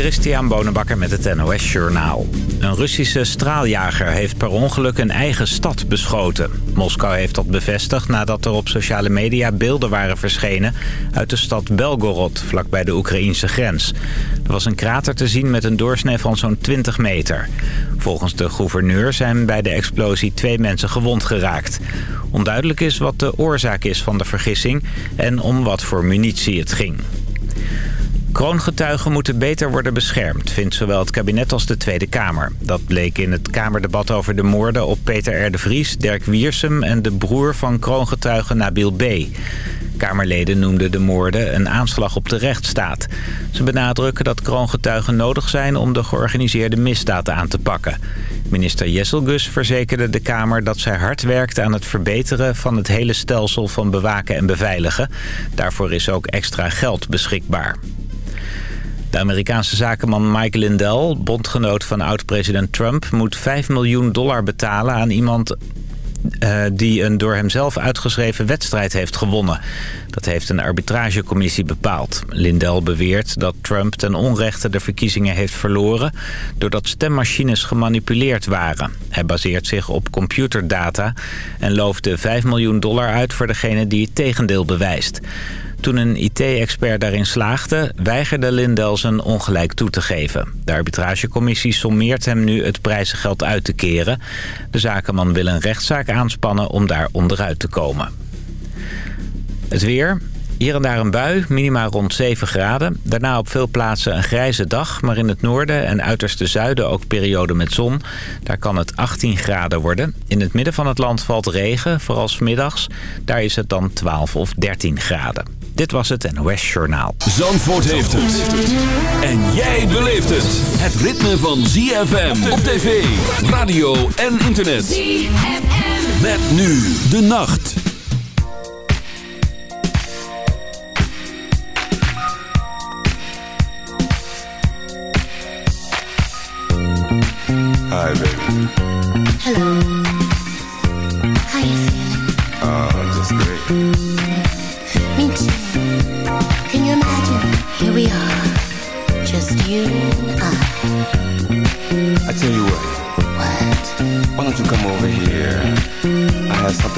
Christian Bonenbakker met het NOS Journaal. Een Russische straaljager heeft per ongeluk een eigen stad beschoten. Moskou heeft dat bevestigd nadat er op sociale media beelden waren verschenen... uit de stad Belgorod, vlakbij de Oekraïnse grens. Er was een krater te zien met een doorsnee van zo'n 20 meter. Volgens de gouverneur zijn bij de explosie twee mensen gewond geraakt. Onduidelijk is wat de oorzaak is van de vergissing... en om wat voor munitie het ging. Kroongetuigen moeten beter worden beschermd, vindt zowel het kabinet als de Tweede Kamer. Dat bleek in het Kamerdebat over de moorden op Peter R. de Vries, Dirk Wiersum en de broer van kroongetuige Nabil B. Kamerleden noemden de moorden een aanslag op de rechtsstaat. Ze benadrukken dat kroongetuigen nodig zijn om de georganiseerde misdaad aan te pakken. Minister Jesselgus verzekerde de Kamer dat zij hard werkt aan het verbeteren van het hele stelsel van bewaken en beveiligen. Daarvoor is ook extra geld beschikbaar. De Amerikaanse zakenman Mike Lindell, bondgenoot van oud-president Trump... moet 5 miljoen dollar betalen aan iemand uh, die een door hemzelf uitgeschreven wedstrijd heeft gewonnen. Dat heeft een arbitragecommissie bepaald. Lindell beweert dat Trump ten onrechte de verkiezingen heeft verloren... doordat stemmachines gemanipuleerd waren. Hij baseert zich op computerdata en loofde 5 miljoen dollar uit voor degene die het tegendeel bewijst. Toen een IT-expert daarin slaagde, weigerde Lindell zijn ongelijk toe te geven. De arbitragecommissie sommeert hem nu het prijzengeld uit te keren. De zakenman wil een rechtszaak aanspannen om daar onderuit te komen. Het weer. Hier en daar een bui, minima rond 7 graden. Daarna op veel plaatsen een grijze dag, maar in het noorden en uiterste zuiden ook periode met zon. Daar kan het 18 graden worden. In het midden van het land valt regen, vooral smiddags. Daar is het dan 12 of 13 graden. Dit was het NOS Journaal. Zandvoort heeft het. En jij beleeft het. Het ritme van ZFM op tv, radio en internet. ZFM. Met nu de nacht. Hi, baby. Hello. How you feeling? Uh, just great.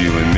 you now and me.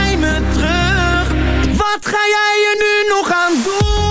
nog aan doen?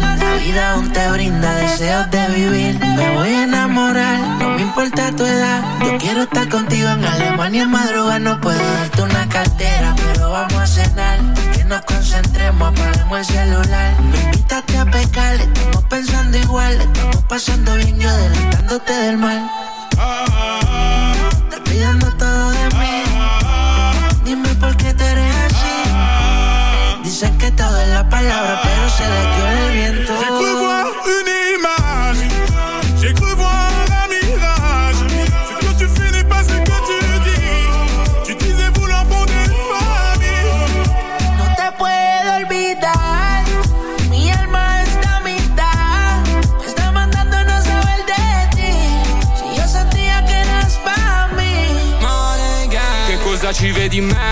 La vida aún te brinda deseos de vivir. Me voy a enamorar, no me importa tu edad. Yo quiero estar contigo en Alemania en madrugada. No puedo darte una cartera, pero vamos a cenar. Que nos concentremos, apagamos el celular. Me invitaste a pecar, estamos pensando igual. Estamos pasando bien, yo adelantándote del mal. Dicen que todo es la palabra, pero se le dio el viento. J'ai cru voir une image, j'ai cru voir un mirage. Ce que tu fais n'est pas ce que tu dis. Tu disais vouloir fonder une famille. No te puedo olvidar. Mi alma está a mitad. Me está mandando a no saber de ti. Si yo sentía que eras para mí. Che cosa ci vedi in me?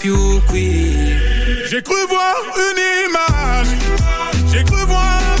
più qui. J'ai cru voir une image, j'ai cru voir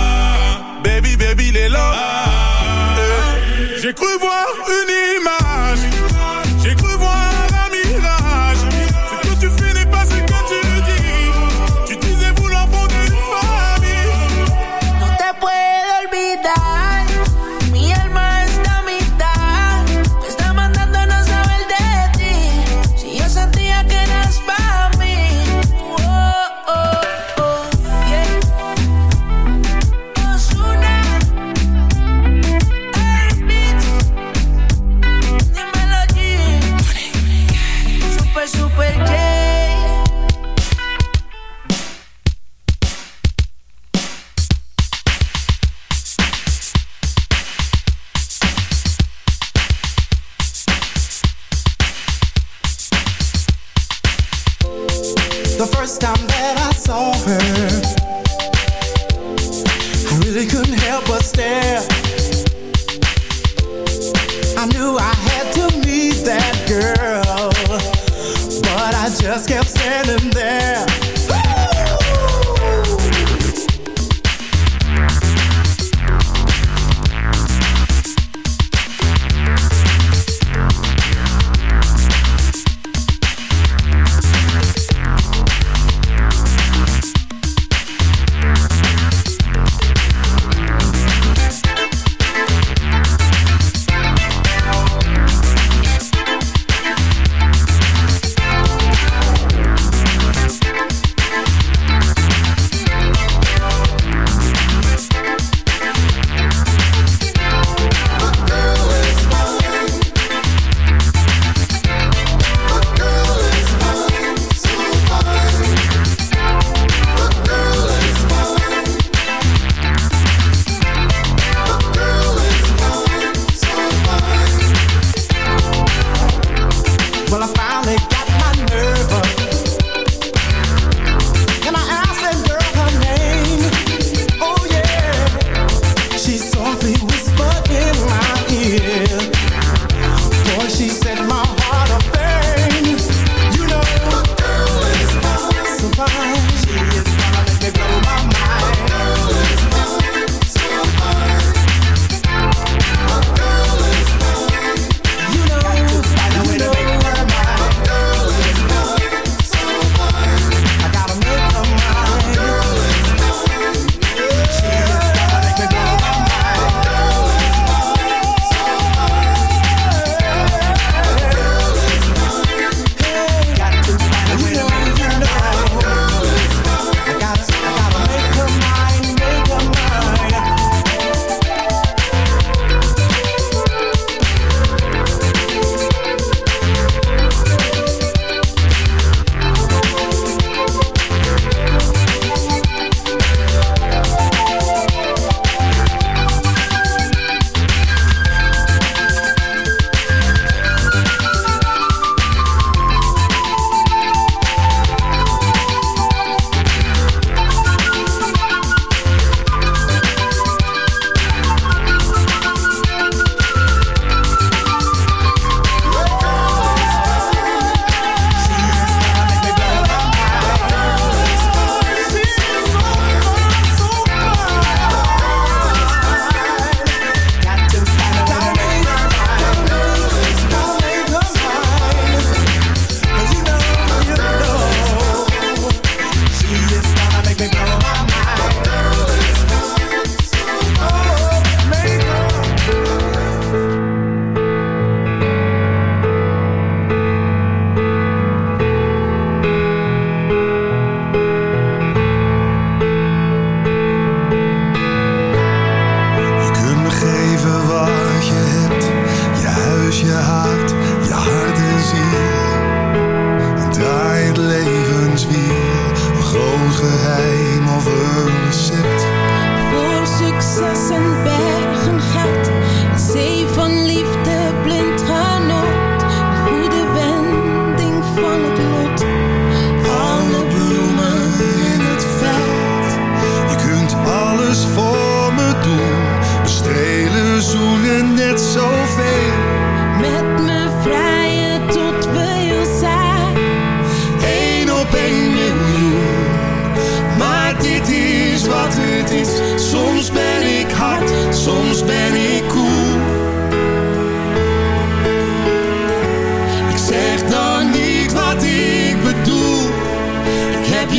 Baby, baby. Eh, J'ai cru voir une image.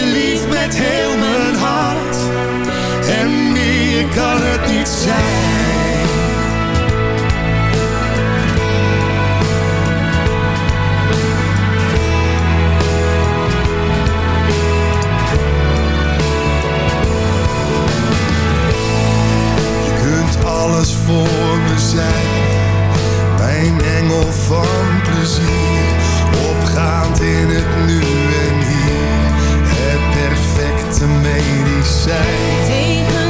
lief met heel mijn hart. En meer kan het niet zijn. alles voor me zijn. Mijn engel van plezier, opgaand in het nu. Tegen medicijn.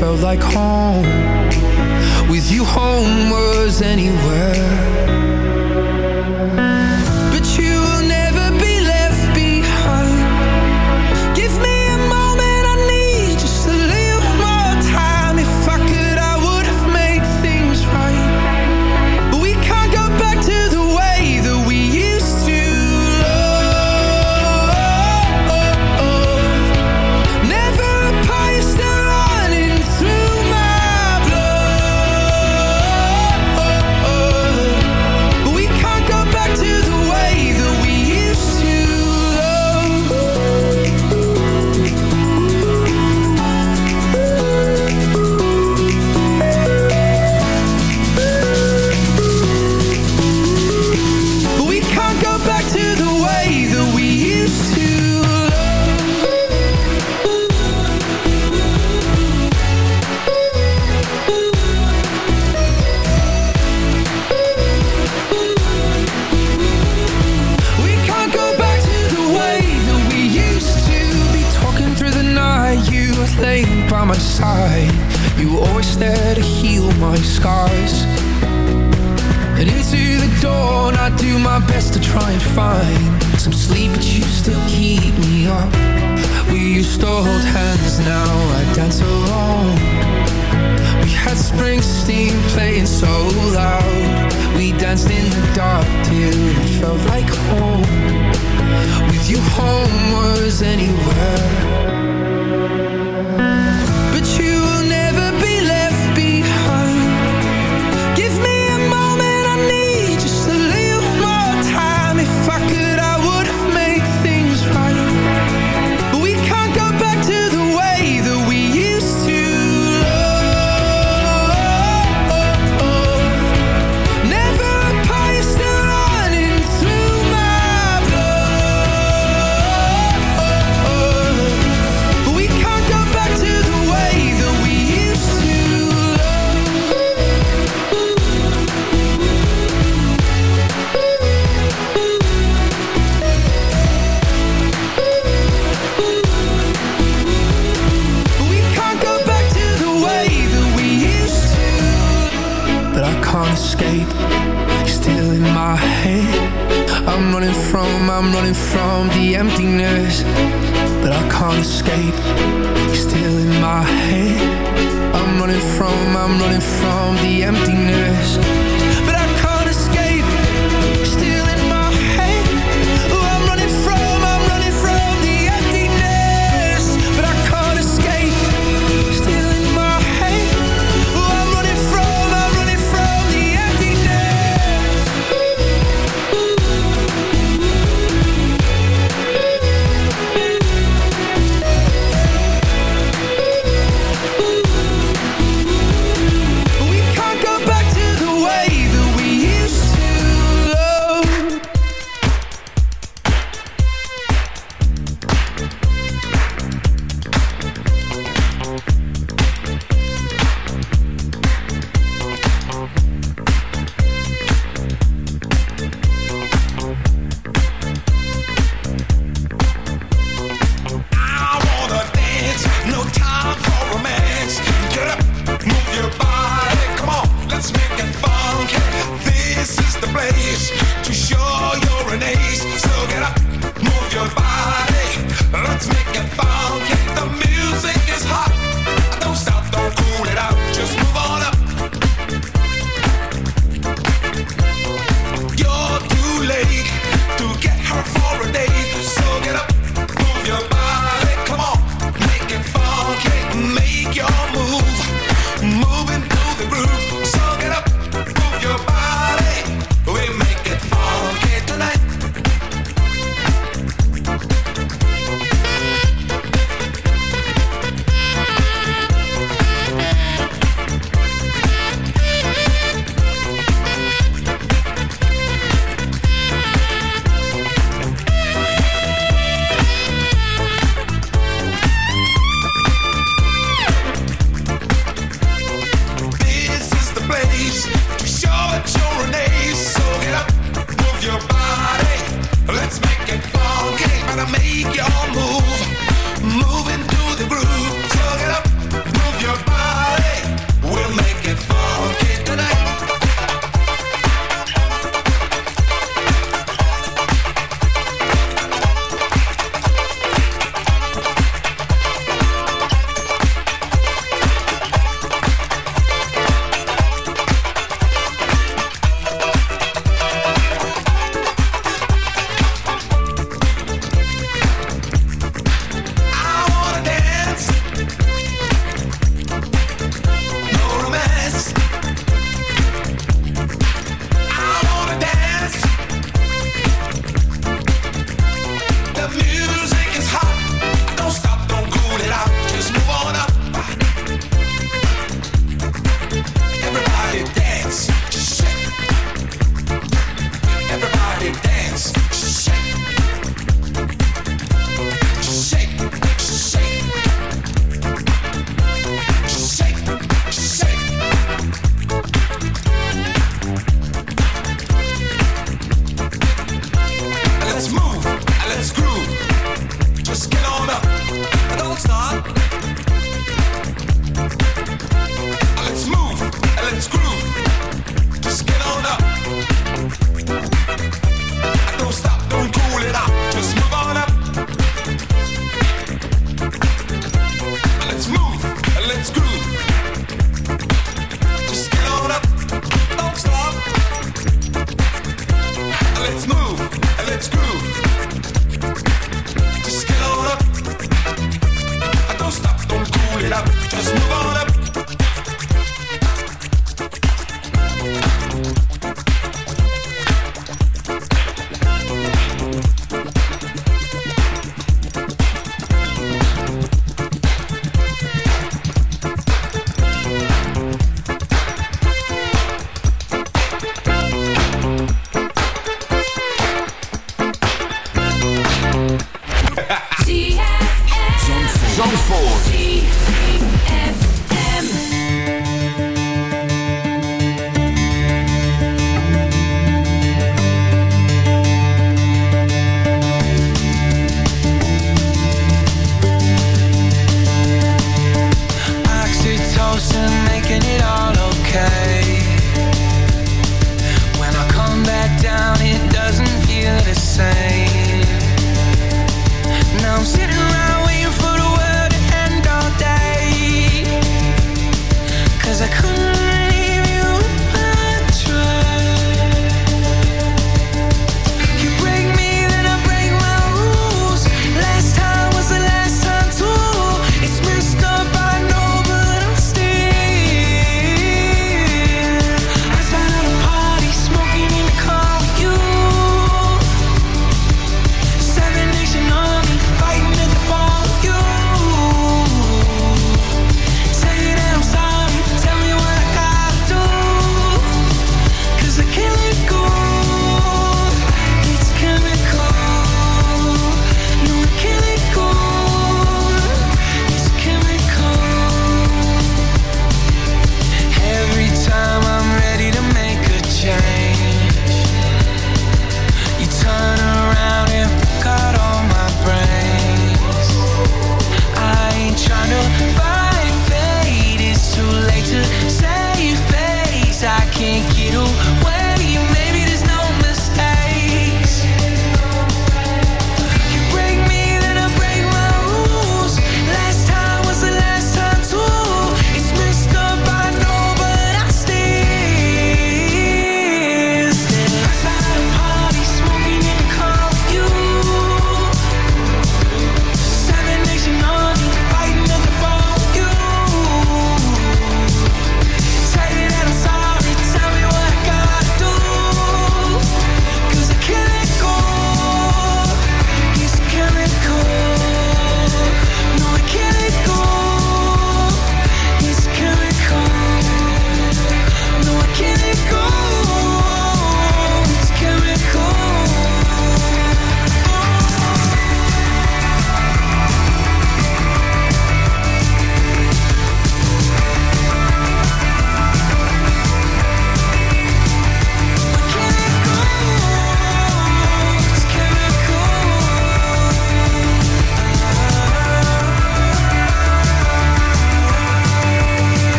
felt like home. With you home was anywhere. Can't escape You're still in my head. I'm running from, I'm running from the emptiness But I can't escape. You're still in my head. I'm running from, I'm running from the emptiness